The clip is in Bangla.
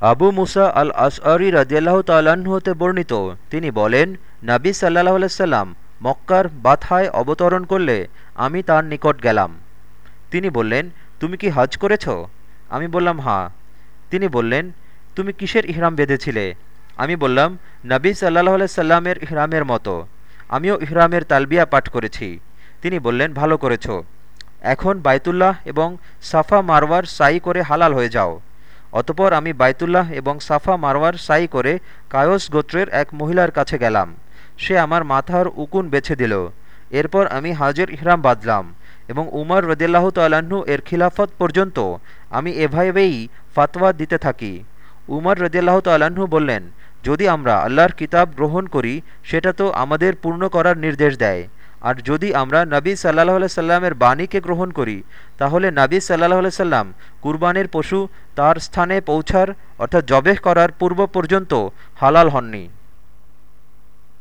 আবু মুসা আল আসআরি রাজিয়াল্লাহ তাল্লাহ্ন হতে বর্ণিত। তিনি বলেন, নাবী সাল্লাহ আলাইসাল্লাম মক্কার বাথায় অবতরণ করলে আমি তার নিকট গেলাম। তিনি বললেন, তুমি কি হজ করেছ? আমি বললাম হাঁ তিনি বললেন, তুমি কিসের ইহরাম বেঁধেছিলে? আমি বললাম, নবী সাল্লাহ সাল্লামের ইহরামের মতো। আমিও ইহরামের তালবিয়া পাঠ করেছি। তিনি বললেন, ভালো করেছ। এখন বাইতুল্লাহ এবং সাফা মারওয়ার সাই করে হালাল হয়ে যাও। অতপর আমি বাইতুল্লাহ এবং সাফা মারওয়ার সাই করে কায়স গোত্রের এক মহিলার কাছে গেলাম। সে আমার মাথার উকুন বেছে দিল। এরপর আমি হাজের ইহরাম বাঁধলাম এবং উমর রদিল্লাহ তাল্লাহ্ন এর খিলাফত পর্যন্ত আমি এভাবেই ফাতোয়া দিতে থাকি। উমর রদিয়াল্লাহ তাল্লাহ্ন বললেন, যদি আমরা আল্লাহর কিতাব গ্রহণ করি, সেটা তো আমাদের পূর্ণ করার নির্দেশ দেয়। আর যদি আমরা নবী সাল্লাহ সাল্লামের বাণীকে গ্রহণ করি, তাহলে নাবী সাল্লাহ সাল্লাম কুরবানের পশু তার স্থানে পৌঁছার অর্থাৎ জবেহ করার পূর্ব পর্যন্ত হালাল হননি।